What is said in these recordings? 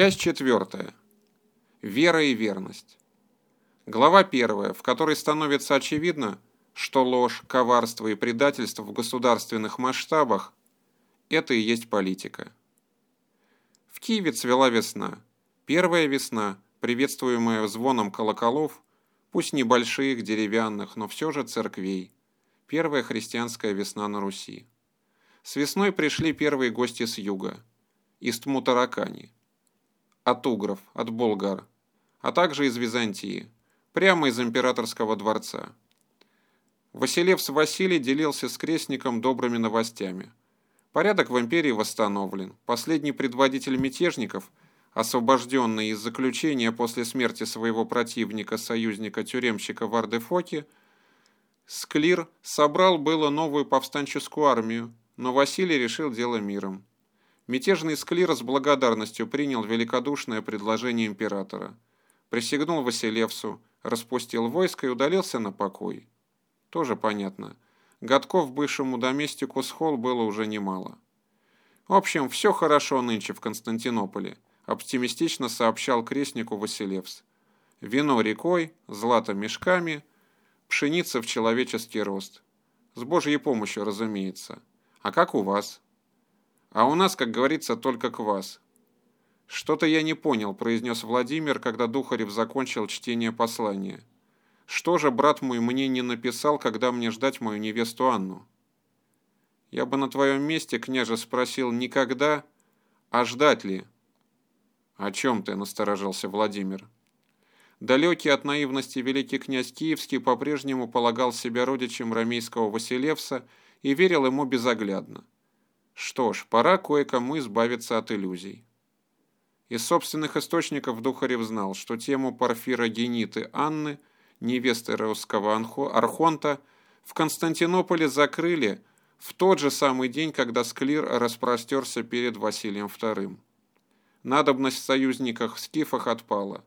Часть четвертая. Вера и верность. Глава первая, в которой становится очевидно, что ложь, коварство и предательство в государственных масштабах – это и есть политика. В Киеве цвела весна. Первая весна, приветствуемая звоном колоколов, пусть небольших, деревянных, но все же церквей. Первая христианская весна на Руси. С весной пришли первые гости с юга – из Тмутаракани – от угров, от болгар, а также из Византии, прямо из императорского дворца. Василевс Василий делился с крестником добрыми новостями. Порядок в империи восстановлен. Последний предводитель мятежников, освобожденный из заключения после смерти своего противника, союзника-тюремщика Вардефоки, Склир собрал было новую повстанческую армию, но Василий решил дело миром. Мятежный склир с благодарностью принял великодушное предложение императора. Присягнул Василевсу, распустил войско и удалился на покой. Тоже понятно. Годков бывшему доместику Схол было уже немало. В общем, все хорошо нынче в Константинополе, оптимистично сообщал крестнику Василевс. Вино рекой, злато мешками, пшеница в человеческий рост. С Божьей помощью, разумеется. А как у вас? А у нас, как говорится, только квас. Что-то я не понял, произнес Владимир, когда Духарев закончил чтение послания. Что же брат мой мне не написал, когда мне ждать мою невесту Анну? Я бы на твоем месте, княже, спросил не когда, а ждать ли. О чем ты, насторожился Владимир. Далекий от наивности великий князь Киевский по-прежнему полагал себя родичем ромейского Василевса и верил ему безоглядно. Что ж, пора кое-кому избавиться от иллюзий. Из собственных источников Духарев знал, что тему Порфира Гениты Анны, невесты русского архонта, в Константинополе закрыли в тот же самый день, когда Склир распростерся перед Василием II. Надобность в союзниках в скифах отпала.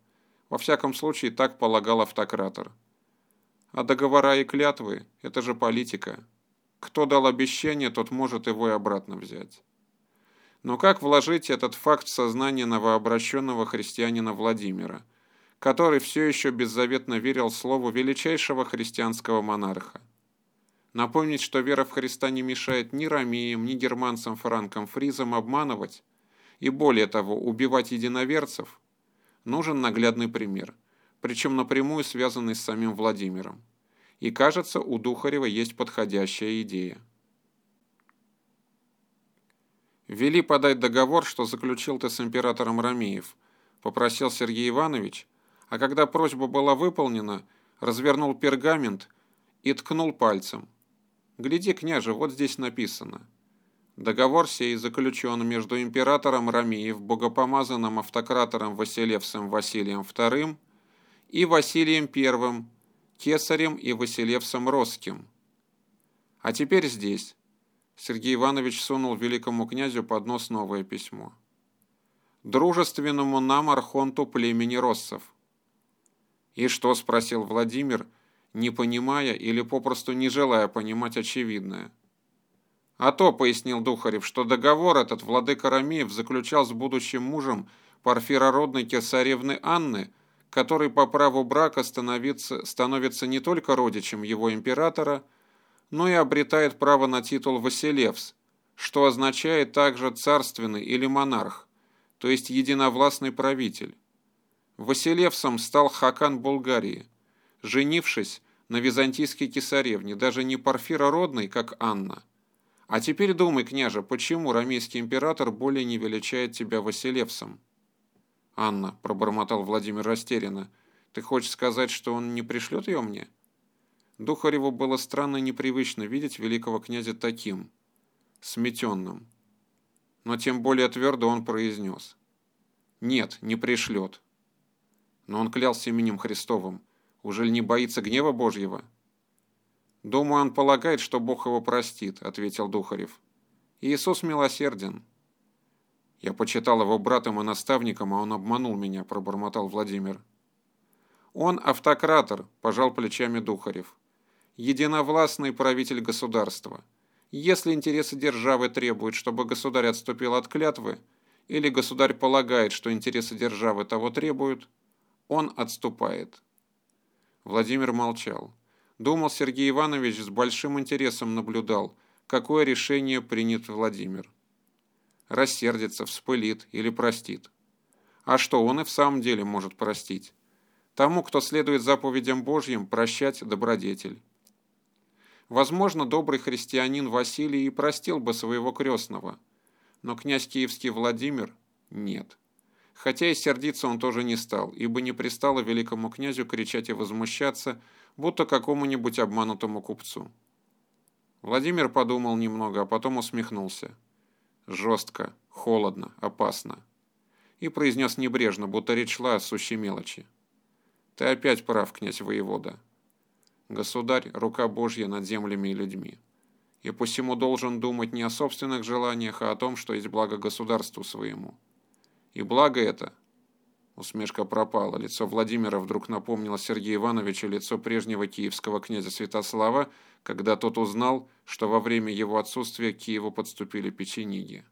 Во всяком случае, так полагал автократор. А договора и клятвы – это же политика. Кто дал обещание, тот может его и обратно взять. Но как вложить этот факт в сознание новообращенного христианина Владимира, который все еще беззаветно верил слову величайшего христианского монарха? Напомнить, что вера в Христа не мешает ни ромеям, ни германцам, франкам, фризам обманывать и, более того, убивать единоверцев, нужен наглядный пример, причем напрямую связанный с самим Владимиром и, кажется, у Духарева есть подходящая идея. «Вели подать договор, что заключил ты с императором Ромеев», – попросил Сергей Иванович, а когда просьба была выполнена, развернул пергамент и ткнул пальцем. «Гляди, княже, вот здесь написано». Договор сей заключен между императором Ромеев, богопомазанным автократором Василевсом Василием II и Василием I, Кесарем и Василевсом Росским. А теперь здесь. Сергей Иванович сунул великому князю под нос новое письмо. Дружественному нам архонту племени Россов. И что, спросил Владимир, не понимая или попросту не желая понимать очевидное. А то, пояснил Духарев, что договор этот владыка Ромеев заключал с будущим мужем парфирородной кесаревны Анны – который по праву брака становится, становится не только родичем его императора, но и обретает право на титул Василевс, что означает также царственный или монарх, то есть единовластный правитель. Василевсом стал Хакан Булгарии, женившись на византийской кесаревне, даже не Порфирородной, как Анна. А теперь думай, княже, почему ромейский император более не величает тебя Василевсом? «Анна», — пробормотал Владимир растерянно, — «ты хочешь сказать, что он не пришлет ее мне?» Духареву было странно и непривычно видеть великого князя таким, сметенным. Но тем более твердо он произнес. «Нет, не пришлет». Но он клялся именем Христовым. Уже ли не боится гнева Божьего? «Думаю, он полагает, что Бог его простит», — ответил Духарев. «Иисус милосерден». Я почитал его братом и наставником, а он обманул меня, пробормотал Владимир. Он автократор, пожал плечами Духарев. Единовластный правитель государства. Если интересы державы требуют, чтобы государь отступил от клятвы, или государь полагает, что интересы державы того требуют, он отступает. Владимир молчал. Думал Сергей Иванович с большим интересом наблюдал, какое решение принят Владимир. Рассердится, вспылит или простит. А что, он и в самом деле может простить. Тому, кто следует заповедям Божьим, прощать добродетель. Возможно, добрый христианин Василий и простил бы своего крестного, но князь Киевский Владимир – нет. Хотя и сердиться он тоже не стал, ибо не пристало великому князю кричать и возмущаться, будто какому-нибудь обманутому купцу. Владимир подумал немного, а потом усмехнулся. Жестко, холодно, опасно. И произнес небрежно, будто речь шла о сущей мелочи. Ты опять прав, князь воевода. Государь – рука Божья над землями и людьми. И посему должен думать не о собственных желаниях, а о том, что есть благо государству своему. И благо это... Усмешка пропала. Лицо Владимира вдруг напомнило Сергею Ивановичу лицо прежнего киевского князя Святослава, когда тот узнал, что во время его отсутствия к Киеву подступили печениги.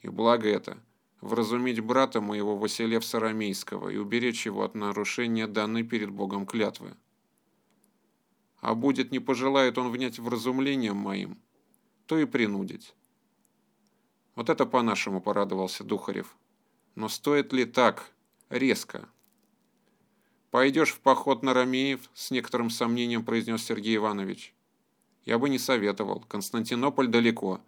И благо это – вразумить брата моего Василевса Рамейского и уберечь его от нарушения данной перед Богом клятвы. А будет не пожелает он внять вразумлением моим, то и принудить. Вот это по-нашему порадовался Духарев. Но стоит ли так резко? «Пойдешь в поход на Ромеев?» – с некоторым сомнением произнес Сергей Иванович. «Я бы не советовал. Константинополь далеко.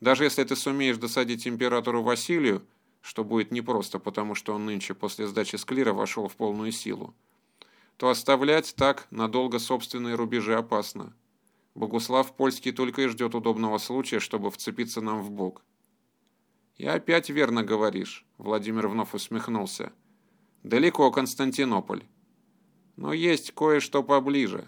Даже если ты сумеешь досадить императору Василию, что будет непросто, потому что он нынче после сдачи Склира вошел в полную силу, то оставлять так надолго собственные рубежи опасно. Богуслав Польский только и ждет удобного случая, чтобы вцепиться нам в бок. «И опять верно говоришь», — Владимир вновь усмехнулся. «Далеко Константинополь. Но есть кое-что поближе».